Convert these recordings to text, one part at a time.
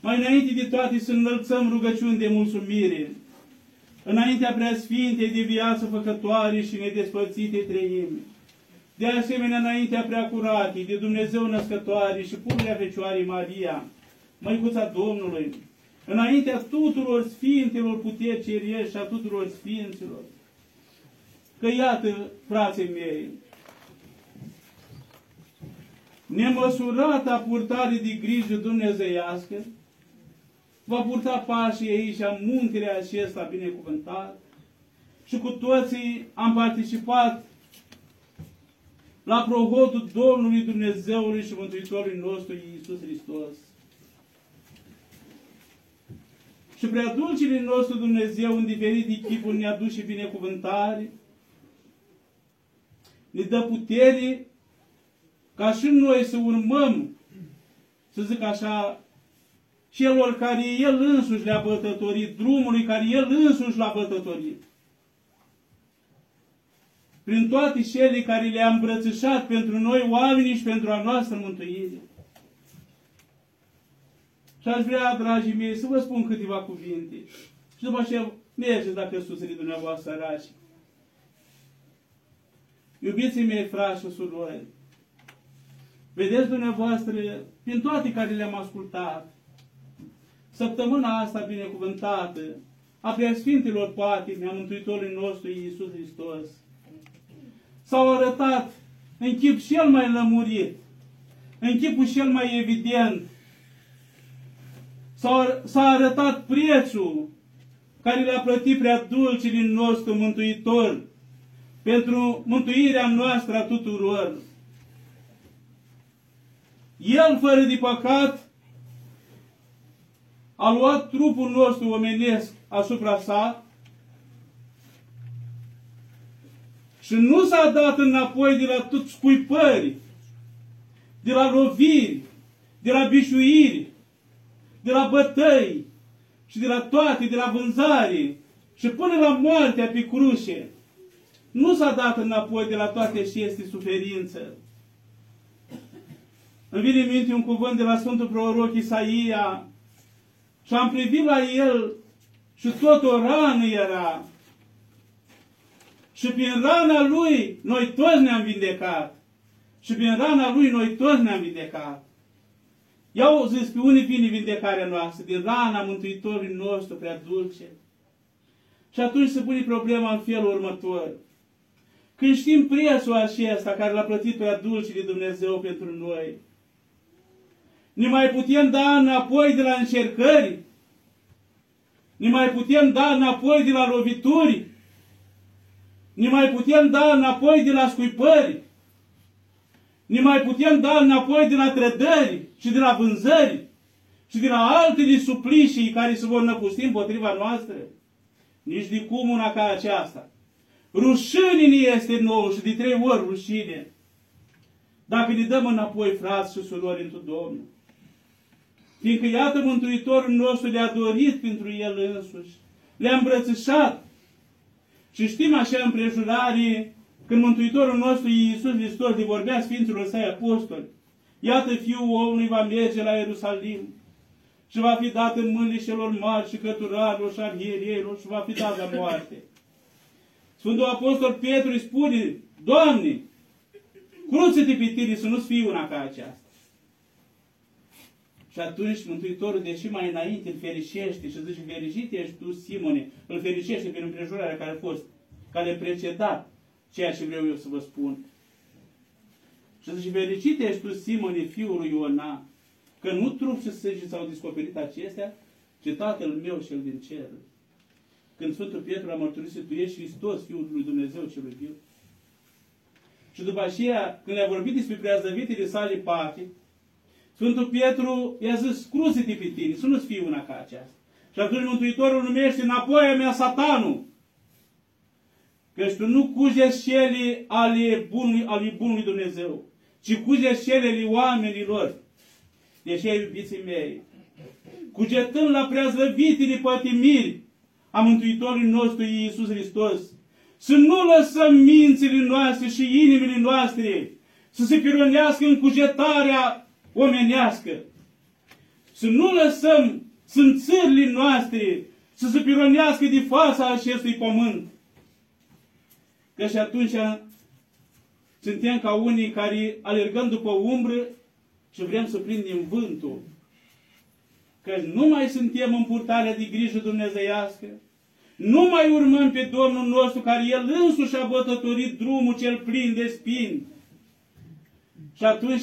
Mai înainte de toate să înălțăm rugăciuni de mulțumire. Înaintea preasfintei de viață făcătoare și nedespărțite treimi. De asemenea, înaintea preacuratei de Dumnezeu născătoare și pururea Fecioarei Maria, Măicuța Domnului, înaintea tuturor Sfintelor puteri ceriești și a tuturor Sfinților. Că iată, frații mei, nemăsurata purtare de grijă dumnezeiască va purta pașii aici, în muntele acesta binecuvântat și cu toții am participat la prohodul Domnului Dumnezeului și Mântuitorului nostru Iisus Hristos. Și prea dulcile nostru Dumnezeu în diferite chipuri ne-a dus și binecuvântare, ne dă putere ca și noi să urmăm, să zic așa, celor care El însuși le-a bătătorit, drumului care El însuși l-a bătătorit. Prin toate cele care le-a îmbrățișat pentru noi oamenii și pentru a noastră mântuire. Și aș vrea, dragii mei, să vă spun câteva cuvinte. Și după aceea mergeți dacă susține dumneavoastră săraci. Iubiții mei, frați și surori, vedeți dumneavoastră, prin toate care le-am ascultat, săptămâna asta binecuvântată, a Preasfintelor Patime, a Mântuitorului nostru Iisus Hristos, s-au arătat în chip cel mai lămurit, în chipul cel mai evident, s-a arătat prețul care le-a plătit prea dulcii nostru Mântuitor pentru mântuirea noastră a tuturor. El, fără de păcat, a luat trupul nostru omenesc asupra sa și nu s-a dat înapoi de la tot scuipări, de la loviri, de la bișuiri, de la bătăi și de la toate, de la vânzare și până la moartea pe cruce. Nu s-a dat înapoi de la toate și este suferință. Îmi vine în minte un cuvânt de la Sfântul Proroc Isaia și am privit la el și tot o rană era. Și prin rana lui noi toți ne-am vindecat. Și prin rana lui noi toți ne-am vindecat. Iau zis pe unii vine vindecarea noastră, din rana Mântuitorului nostru prea dulce. Și atunci se pune problema în felul următor. Când știm prețul acesta care l-a plătit prea dulce de Dumnezeu pentru noi, ne mai putem da înapoi de la încercări? Ne mai putem da înapoi de la lovituri? Ne mai putem da înapoi de la scuipări? Ne mai putem da înapoi de la trădări și de la vânzări și de la altele suplicii care se vor năpusti împotriva noastră? Nici de cum una ca aceasta. Rușine ne este nouă și de trei ori rușine. Dacă ne dăm înapoi, frați și surori, într Domnul. Fiindcă, iată, Mântuitorul nostru le-a dorit pentru El însuși. Le-a îmbrățișat. Și știm așa împrejurare, când Mântuitorul nostru Iisus Hristos le vorbea Sfinților Săi Apostoli, Iată, Fiul omului va merge la Ierusalim și va fi dat în mâinile celor mari și căturarilor și arhierierilor și va fi dat la moarte. Sfântul Apostol Petru îi spune, Doamne, cruță-te pe tine să nu-ți fii una ca aceasta. Și atunci Mântuitorul, deși mai înainte îl fericește și zice, fericit ești tu, Simone, îl fericește prin împrejurarea care a fost, care a precedat ceea ce vreau eu să vă spun. Și zice, fericit ești tu, Simone, fiul lui Iona, că nu trup și sânge s-au descoperit acestea, ci Tatăl meu cel din cer. Când Sfântul Pietru a mărturisit, tu ești Hristos, Fiul lui Dumnezeu celui viu. Și după aceea, când le-a vorbit despre preazăvitele sale pati, Sfântul Pietru i-a zis, cruzi-te pe tine, să nu-ți fii una ca aceasta. Și atunci Mântuitorul numește înapoi a mea satanul. Căci tu nu cugeți cele ale bunului, ale bunului Dumnezeu, ci cugeți cele ale oamenilor. Deși, iubiții mei, cugetând la preazvăvitele pătimiri a Mântuitorului nostru Iisus Hristos, să nu lăsăm mințile noastre și inimile noastre să se pironească în cugetarea omenească, să nu lăsăm sânțările noastre să se pironească de fața acestui pământ. Că și atunci suntem ca unii care alergăm după umbră și vrem să prindem vântul. Că nu mai suntem în purtarea de grijă dumnezeiască, nu mai urmăm pe Domnul nostru care El însuși a bătătorit drumul cel plin de spini. Și atunci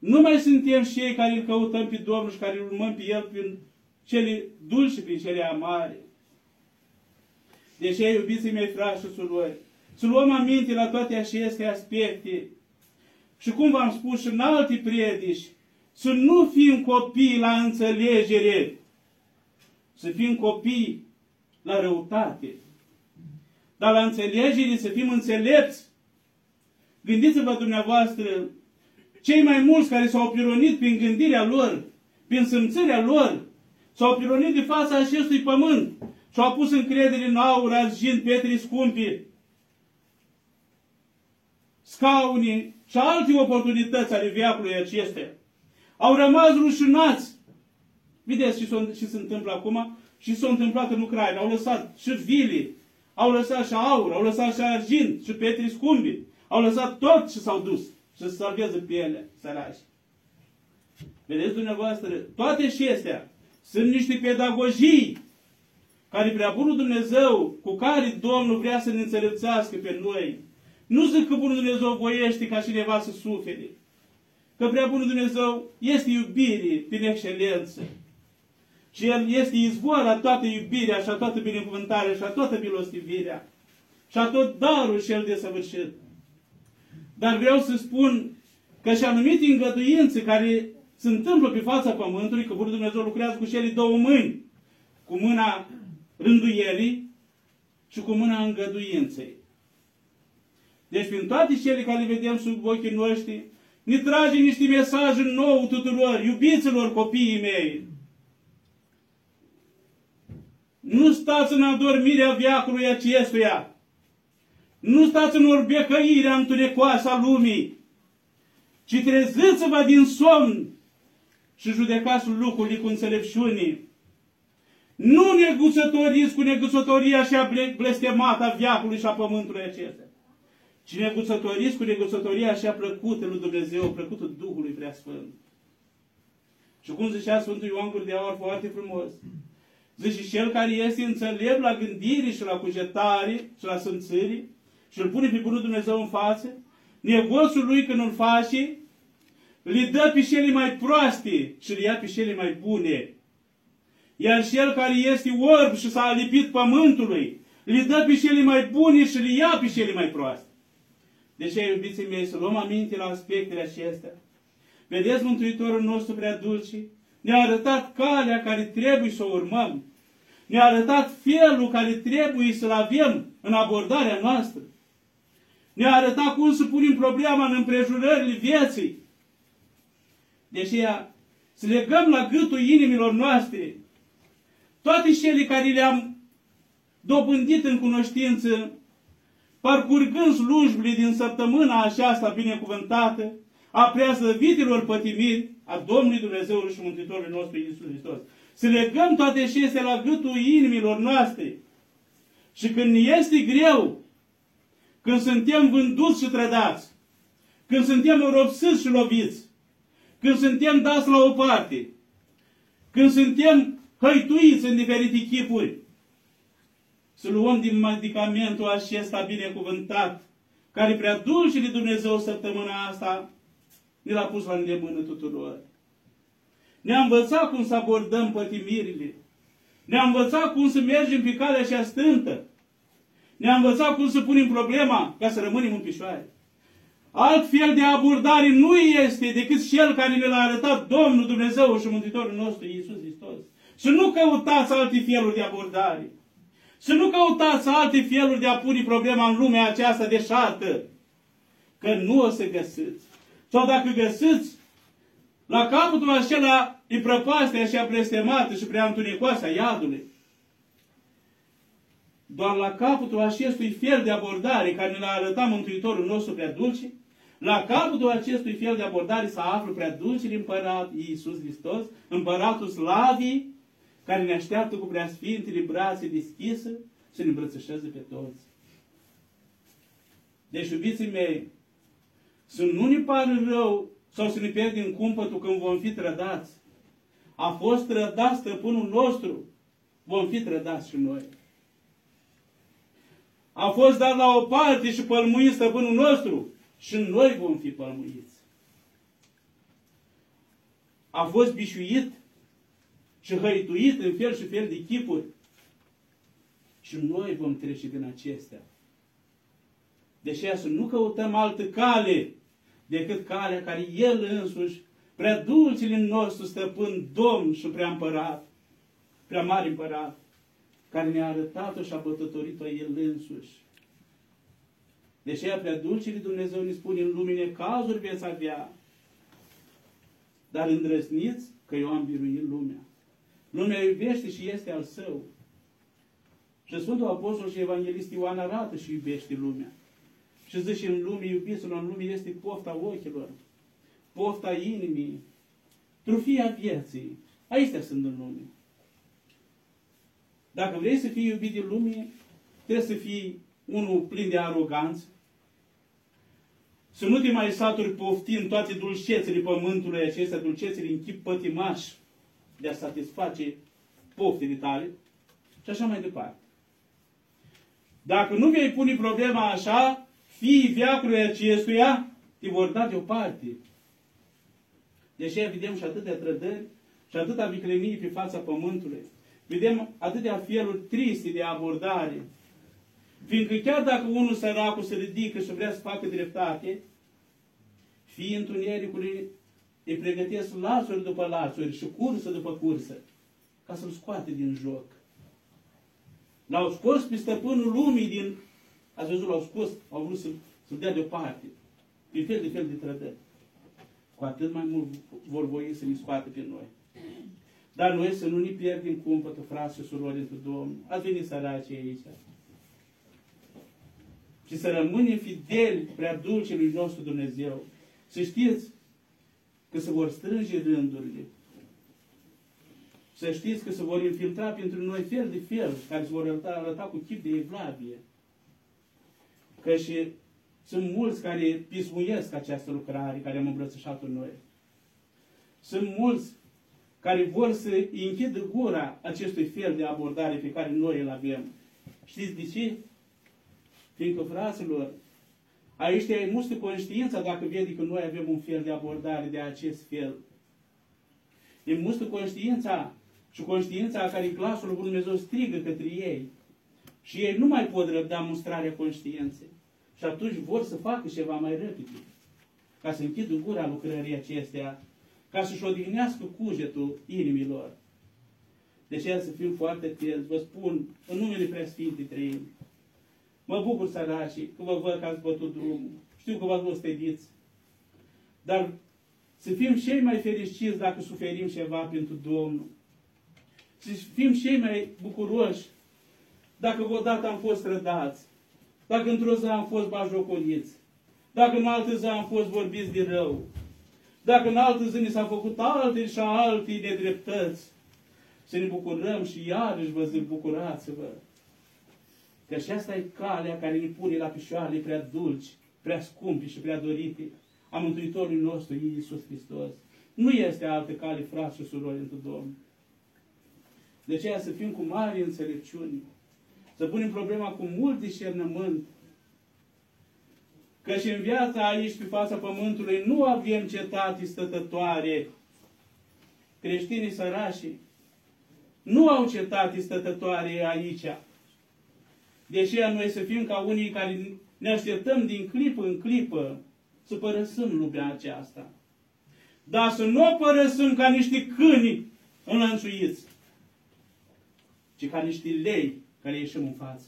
nu mai suntem cei care îl căutăm pe Domnul și care îl urmăm pe El prin cele dulci și prin cele amare. Deci, iubiții mei, frați și surori, să luăm aminte la toate aceste aspecte. Și cum v-am spus și în alte predici, să nu fim copii la înțelegere, să fim copii la răutate. Dar la înțelegere să fim înțelepți. Gândiți-vă dumneavoastră, cei mai mulți care s-au pironit prin gândirea lor, prin simțirea lor, s-au pironit de fața acestui pământ și au pus încredere în aur, argint, petri scumpi, scaune și alte oportunități ale viacului acestea. Au rămas rușinați. Vedeți ce se întâmplă acum? Și s-a întâmplat în Ucraina. Au lăsat și vili, au lăsat și aur, au lăsat și argint, și petri scumbi. Au lăsat tot ce s-au dus și să salveze pielea, sărași. Vedeți dumneavoastră, toate acestea sunt niște pedagogii care prea bunul Dumnezeu, cu care Domnul vrea să ne înțelepțească pe noi. Nu zic că bunul Dumnezeu voiește ca cineva să sufere. Că prea bunul Dumnezeu este iubire prin excelență. Și El este izvor la toată iubirea și a toată binecuvântarea și a toată milostivirea. Și a tot darul și El desăvârșit. Dar vreau să spun că și anumite îngăduințe care se întâmplă pe fața pământului, că Bunul Dumnezeu lucrează cu cele două mâini, cu mâna rânduielii și cu mâna îngăduinței. Deci prin toate cele care le vedem sub ochii noștri, ne trage niște mesaje nou tuturor, iubiților copiii mei. Nu stați în adormirea viacului acestuia. Nu stați în orbecăirea întunecoasă a lumii, ci treziți-vă din somn și judecați lucrurile cu înțelepciune. Nu neguțătoriți cu neguțătoria și a blestemată a viacului și a pământului acesta. Ci neguțătoriți cu neguțătoria și a plăcută lui Dumnezeu, plăcută Duhului Preasfânt. Și cum zicea Sfântul Ioan Gură de Aur foarte frumos, zice, cel care este înțelept la gândire și la cugetare și la sânțări și îl pune pe Bunul Dumnezeu în față, negoțul lui când îl face, le dă pe cele mai proaste și le ia pe cele mai bune. Iar cel care este orb și s-a lipit pământului, le dă pe cele mai bune și le ia pe cele mai proaste. Deci, iubiții mei, să luăm aminte la aspectele acestea. Vedeți, Mântuitorul nostru prea dulce ne-a arătat calea care trebuie să o urmăm. Ne-a arătat felul care trebuie să-l avem în abordarea noastră. Ne-a arătat cum să punem problema în împrejurările vieții. Deci ea, să legăm la gâtul inimilor noastre toate cele care le-am dobândit în cunoștință, parcurgând slujbile din săptămâna aceasta binecuvântată, a preaslăvitilor pătimiri a Domnului Dumnezeu și Mântuitorului nostru Iisus Hristos. Să legăm toate acestea la gâtul inimilor noastre. Și când este greu, când suntem vânduți și trădați, când suntem ropsiți și loviți, când suntem dați la o parte, când suntem hăituiți în diferite chipuri, să luăm din medicamentul acesta binecuvântat, care prea dulce de Dumnezeu săptămâna asta, ne l-a pus la îndemână tuturor. Ne-a învățat cum să abordăm pătimirile. Ne-a învățat cum să mergem pe calea cea stântă. Ne-a învățat cum să punem problema ca să rămânem în picioare. Alt fel de abordare nu este decât cel care ne l-a arătat Domnul Dumnezeu și Mântuitorul nostru Iisus Hristos. Să nu căutați alte feluri de abordare. Să nu căutați alte feluri de a pune problema în lumea aceasta deșartă. Că nu o să găsiți. Sau dacă găsiți, la capătul acela e prăpastea așa blestemată și prea întunecoasă a iadului. Doar la capătul acestui fel de abordare care ne l-a arătat Mântuitorul nostru prea dulce, La capătul acestui fel de abordare să află prea dulcele împărat Iisus Hristos, împăratul slavii, care ne așteaptă cu prea sfintele brațe deschise să ne îmbrățișeze pe toți. Deci, iubiții mei, să nu ne pară rău sau să ne pierdem cumpătul când vom fi trădați. A fost trădat stăpânul nostru, vom fi trădați și noi. A fost dat la o parte și pălmuit stăpânul nostru și noi vom fi pălmuiți. A fost bișuit și hăituit în fel și fel de chipuri și noi vom trece din acestea. Deși să nu căutăm altă cale decât calea care El însuși, prea dulcele nostru stăpân, Domn și prea împărat, prea mare împărat, care ne-a arătat-o și a bătătorit-o El însuși. Deși ea prea dulcele Dumnezeu ne spune în lumine cazuri veți avea, dar îndrăsniți că eu am biruit lumea. Lumea iubește și este al său. Și Sfântul Apostol și Evanghelist Ioan arată și iubește lumea. Și zice în lume, iubiților, în lume este pofta ochilor, pofta inimii, trufia vieții. Aici sunt în lume. Dacă vrei să fii iubit de lume, trebuie să fii unul plin de aroganță, să nu te mai saturi poftind toate dulcețele pământului acestea, dulcețele în chip pătimaș de a satisface poftele tale și așa mai departe. Dacă nu vei pune problema așa, fiii viacului acestuia te vor da deoparte. Deși vedem și atâtea trădări și atâta viclenii pe fața pământului. Vedem atâtea feluri triste de abordare. Fiindcă chiar dacă unul săracul se ridică și vrea să facă dreptate, fii întunericului îi pregătesc lațuri după lațuri și cursă după cursă, ca să-l scoate din joc. L-au scos pe stăpânul lumii din... Ați văzut, l-au scos, au vrut să-l să dea deoparte. Prin fel de fel de trădări. Cu atât mai mult vor voi să ne scoate pe noi. Dar noi să nu ne pierdem cumpătul, frați și surori, într Domnul. Ați venit săraci aici. Și să rămânem fideli prea dulcelui nostru Dumnezeu. Să știți că se vor strânge rândurile. Să știți că se vor infiltra pentru noi fel de fel, care se vor arăta, arăta cu chip de evlavie. Că și sunt mulți care pismuiesc această lucrare care am îmbrățișat-o noi. Sunt mulți care vor să închidă gura acestui fel de abordare pe care noi îl avem. Știți de ce? Fiindcă, fraților, aici te mustă conștiința dacă vede că noi avem un fel de abordare de acest fel. E mustă conștiința și conștiința care glasul lui Dumnezeu strigă către ei. Și ei nu mai pot răbda mustrarea conștiinței. Și atunci vor să facă ceva mai repede. Ca să închidă gura lucrării acestea, ca să-și odihnească cugetul inimilor. Deci să fim foarte atenți. Vă spun, în numele Preasfintei Trăimi, mă bucur, săracii, că vă văd că ați bătut drumul. Știu că v-ați ostediți. Dar să fim cei mai fericiți dacă suferim ceva pentru Domnul. Să fim cei mai bucuroși dacă vă dată am fost rădați. Dacă într-o zi am fost bajocoliți, dacă în altă zi am fost vorbiți de rău, dacă în altă zi ni s-a făcut alte și alte nedreptăți, să ne bucurăm și iarăși vă zic, bucurați-vă. Că și asta e calea care ne pune la picioare prea dulci, prea scumpi și prea dorite a Mântuitorului nostru, Iisus Hristos. Nu este altă cale, frați și surori, într Domnul. De aceea să fim cu mare înțelepciune să punem problema cu mult discernământ. Că și în viața aici, pe fața pământului, nu avem cetate stătătoare. Creștinii sărași nu au cetate stătătoare aici. Deși noi să fim ca unii care ne așteptăm din clipă în clipă să părăsim lumea aceasta. Dar să nu o părăsim ca niște câini înlănțuiți, ci ca niște lei care ieșim în față.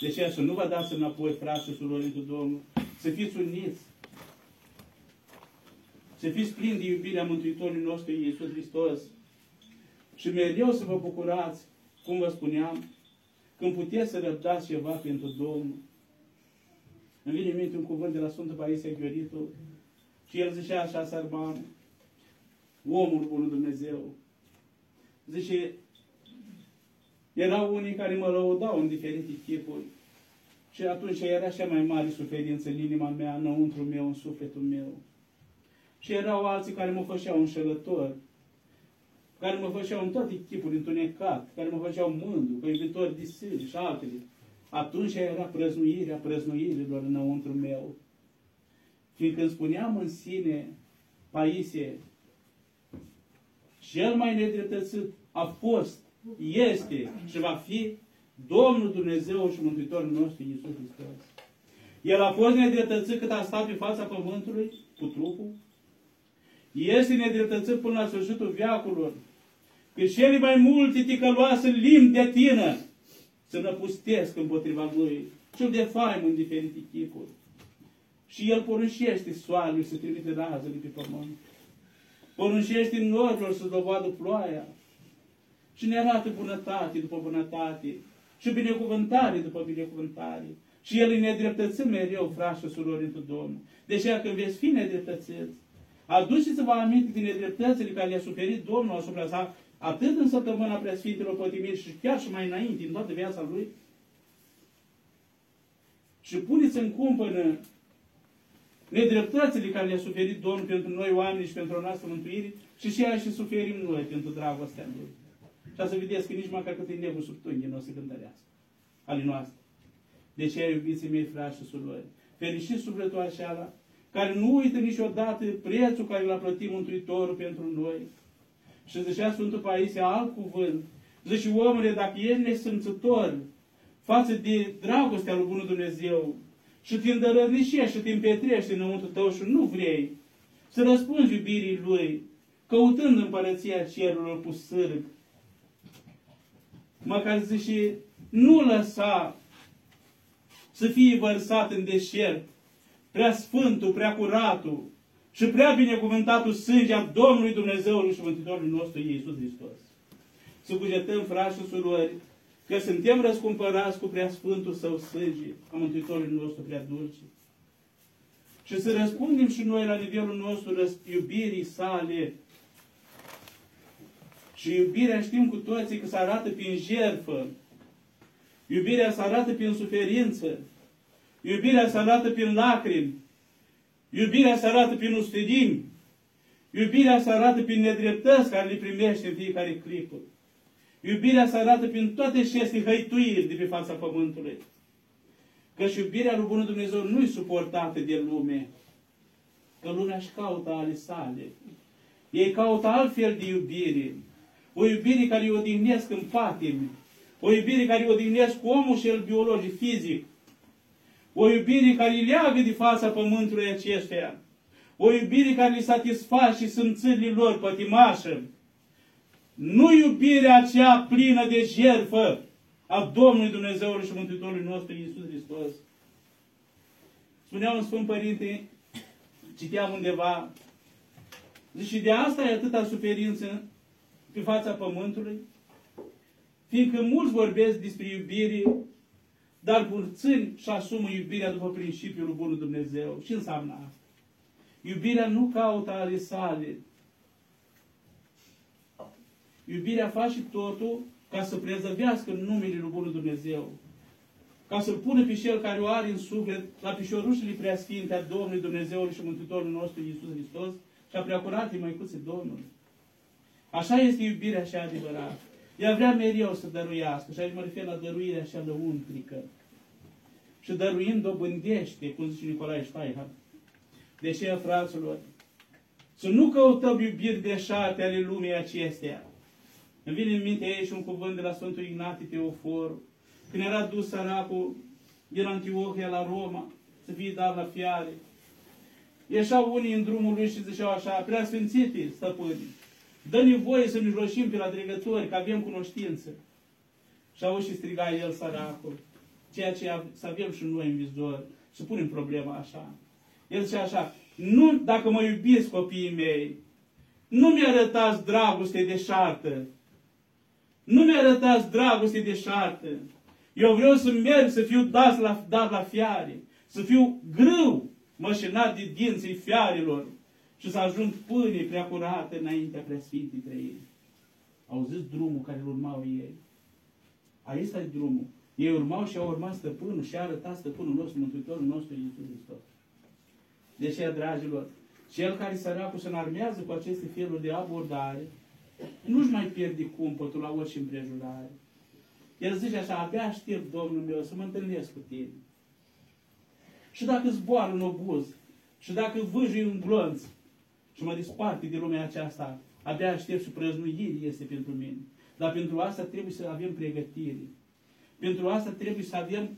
De ce să nu vă dați înapoi, frate și surori cu Domnul, să fiți uniți, să fiți plini de iubirea Mântuitorului nostru Iisus Hristos și mereu să vă bucurați, cum vă spuneam, când puteți să răbdați ceva pentru Domnul. Îmi vine în minte un cuvânt de la Sfântul Paisie Gheoritul și el zicea așa, sărman, omul bunul Dumnezeu. Zice, erau unii care mă lăudau în diferite chipuri și atunci era cea mai mare suferință în inima mea, înăuntru meu, în sufletul meu. Și erau alții care mă făceau înșelător, care mă făceau în toate chipuri întunecat, care mă făceau mândru, că iubitori de sâni și altele. Atunci era prăznuirea prăznuirilor înăuntru meu. Fiindcă îmi spuneam în sine, Paisie, cel mai nedreptățit a fost, este și va fi Domnul Dumnezeu și Mântuitorul nostru Iisus Hristos. El a fost nedreptățit cât a stat pe fața pământului cu trupul. Este nedreptățit până la sfârșitul viacurilor. Că cele mai multe ticăloase limbi de tină să năpustesc împotriva lui și de faim în diferite chipuri. Și el poruncește soarele să trimite razele pe pământ. Poruncește norilor să dovadă ploaia. Și ne arată bunătate după bunătate. Și binecuvântare după binecuvântare. Și el îi nedreptățim mereu, frați și surori, într Domnul. Deci, când veți fi nedreptățiți, aduceți-vă aminte din nedreptățile care le-a suferit Domnul asupra sa, atât în săptămâna preasfintelor pătimiri și chiar și mai înainte, în toată viața lui. Și puneți în cumpănă nedreptățile care le-a suferit Domnul pentru noi oameni și pentru o noastră mântuire și ceea ce suferim noi pentru dragostea Lui. Și să vedeți că nici măcar cât e nebun sub tunghi nu o să cântărească. Ale noastre. De ce, iubiții mei, frați și surori, fericit sufletul așa, care nu uită niciodată prețul care l-a plătit Mântuitorul pentru noi. Și zicea Sfântul Paisie alt cuvânt. Zice, omule, dacă ești nesâmțător față de dragostea lui Bunul Dumnezeu și te îndărăvnișești și te împetrești înăuntru tău și nu vrei să răspunzi iubirii Lui, căutând împărăția cerurilor cu sârg, măcar zice, nu lăsa să fie vărsat în deșert prea sfântul, prea curatul și prea binecuvântatul sânge a Domnului Dumnezeului și Mântuitorului nostru Iisus Hristos. Să cugetăm, frați și surori, că suntem răscumpărați cu prea sfântul său sânge a Mântuitorului nostru prea dulce. Și să răspundem și noi la nivelul nostru iubirii sale. Și iubirea știm cu toții că se arată prin jertfă. Iubirea se arată prin suferință. Iubirea se arată prin lacrimi. Iubirea se arată prin ustedimi. Iubirea se arată prin nedreptăți care le primește în fiecare clipă. Iubirea se arată prin toate aceste hăituiri de pe fața pământului. Căci iubirea lui Bunul Dumnezeu nu e suportată de lume. Că lumea își caută ale sale. Ei caută altfel de iubire. O iubire care îi odihnesc în patimi. O iubire care îi odihnesc cu omul și el biologic, fizic. O iubire care îi leagă de fața pământului acestuia. O iubire care îi satisface simțările lor pătimașă. Nu iubirea aceea plină de jertfă a Domnului Dumnezeului și Mântuitorului nostru Iisus Hristos. Spunea un Sfânt Părinte, citeam undeva, zice, de asta e atâta suferință pe fața pământului, fiindcă mulți vorbesc despre iubire dar puțini și asumă iubirea după principiul Bunul Dumnezeu. Ce înseamnă asta? Iubirea nu caută ale sale. Iubirea face totul ca să prezăvească numele lui Bunul Dumnezeu. Ca să-L pună pe Cel care o are în suflet la piciorușele preasfinte a Domnului Dumnezeului și Mântuitorului nostru Iisus Hristos și a preacuratei Măicuței Domnului. Așa este iubirea și adevărată. Ea vrea mereu să dăruiască. Și aici mă refer la dăruirea așa lăuntrică. Și dăruind dobândește, cum zice Nicolae Steinhardt. De ce, fraților, să nu căutăm iubiri deșarte ale lumii acesteia. Îmi vine în minte aici un cuvânt de la Sfântul Ignatie Teofor, când era dus săracul din Antiohia la Roma, să fie dat la fiare. Ieșau unii în drumul lui și ziceau așa, prea sfințite, stăpâni, Dă-ne voie să ne roșim pe la dregători, că avem cunoștință. Și auzi și striga el săracul, ceea ce să avem și noi în vizor, să punem problema așa. El zice așa, nu, dacă mă iubiți copiii mei, nu mi-arătați dragoste de șartă. Nu mi-arătați dragoste de șartă. Eu vreau să merg, să fiu dat la, dat la fiare, să fiu grâu mășinat de dinții fiarilor și să ajung pâine prea curată înaintea preasfintei trăiri. Au zis drumul care îl urmau ei. Aici e drumul. Ei urmau și au urmat stăpânul și a arătat stăpânul nostru, Mântuitorul nostru, Iisus Hristos. De aceea, dragilor, cel care săracul se înarmează cu aceste feluri de abordare, nu-și mai pierde cumpătul la orice împrejurare. El zice așa, abia aștept, Domnul meu, să mă întâlnesc cu tine. Și dacă zboară în obuz, și dacă vâjui un glonț, și mă disparte de lumea aceasta, abia aștept și prăznuire este pentru mine. Dar pentru asta trebuie să avem pregătire. Pentru asta trebuie să avem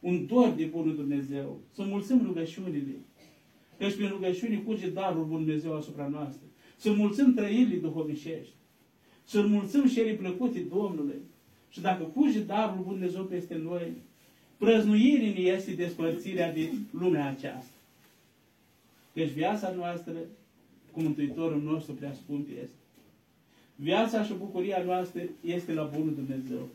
un dor de Bunul Dumnezeu. Să mulțim rugăciunile. Căci prin rugăciune curge darul Bunul Dumnezeu asupra noastră. Să mulțim trăirile duhovnicești. Să mulțim și ele plăcute Domnului. Și dacă curge darul Bunul Dumnezeu peste noi, prăznuirii este despărțirea de lumea aceasta. Deci viața noastră cu Mântuitorul nostru prea scump este. Viața și bucuria noastră este la Bunul Dumnezeu.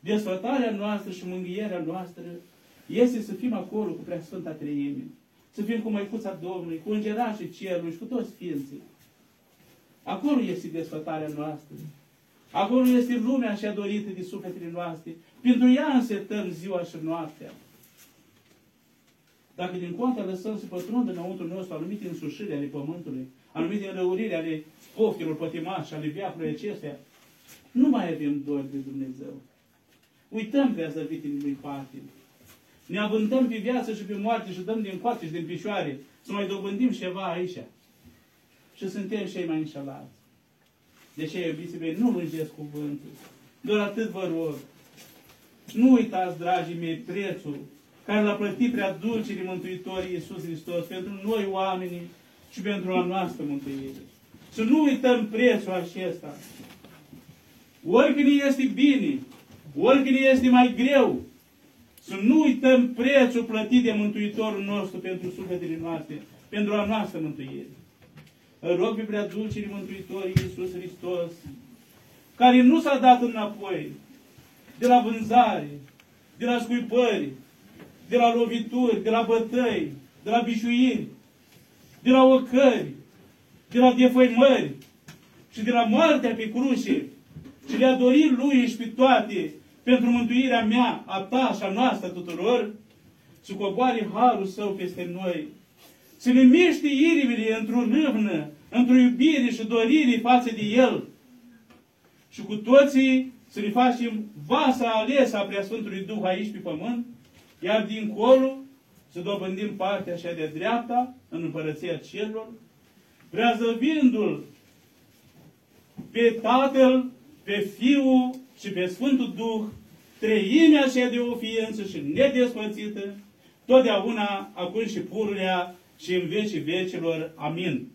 Desfătarea noastră și mânghierea noastră este să fim acolo cu Preasfânta Treime. Să fim cu Măicuța Domnului, cu Îngerașii Cerului și cu toți Sfinții. Acolo este desfătarea noastră. Acolo este lumea și dorită de sufletele noastre. Pentru ea însetăm ziua și noaptea. Dacă din contă lăsăm să pătrundă înăuntru nostru anumite însușiri ale pământului, anumite înrăuriri ale poftilor pătimași, ale viacului acestea, nu mai avem dor de Dumnezeu. Uităm pe zăvitele lui parte. Ne avântăm pe viață și pe moarte și dăm din coate și din picioare să mai dobândim ceva aici. Și suntem cei mai înșelați. De ce, iubiții mei, nu lungesc cuvântul. Doar atât vă rog. Nu uitați, dragii mei, prețul care l-a plătit prea dulce de Mântuitorii Iisus Hristos pentru noi oamenii și pentru a noastră mântuire. Să nu uităm prețul acesta. Oricând este bine, oricând este mai greu, să nu uităm prețul plătit de Mântuitorul nostru pentru sufletele noastre, pentru a noastră mântuire. Îl rog pe prea dulce de Mântuitorii Iisus Hristos, care nu s-a dat înapoi de la vânzare, de la scuipări, de la lovituri, de la bătăi, de la bișuiri, de la ocări, de la defăimări și de la moartea pe cruce și le-a dorit lui și pe toate pentru mântuirea mea, a ta și a noastră tuturor, să coboare harul său peste noi, să ne miște inimile într-o râvnă, într-o iubire și dorire față de El. Și cu toții să ne facem vasa alesă a Preasfântului Duh aici pe pământ, iar dincolo să dobândim partea așa de dreapta în împărăția celor, preazăvindu-L pe Tatăl, pe Fiul și pe Sfântul Duh, treimea așa de o ființă și nedespățită, totdeauna, acum și pururea și în vecii vecilor. Amin.